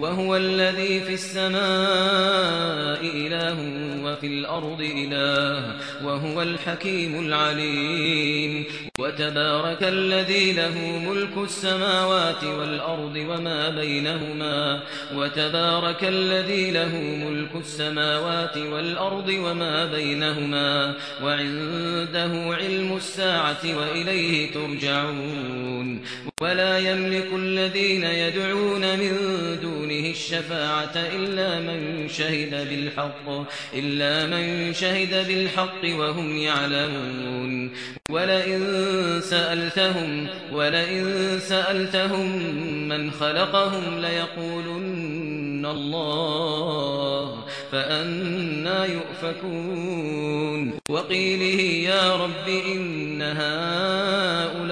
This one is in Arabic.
وهو الذي في السماء إله وفي الأرض إله وهو الحكيم العليم وتبارك الذي له ملك السماوات والأرض وما بينهما وتبارك الذي له ملك السماوات والأرض وما بينهما وعنده علم الساعة وإليه ترجعون ولا يملك الذين يدعون من دونه الشفاعة إلا من شهد بالحق إلا من شهد بالحق وهم يعلمون. ولئن سألتهم ولئن سألتهم من خلقهم ليقولن الله فأنا يؤفكون. وقيله يا رب إن هؤلاء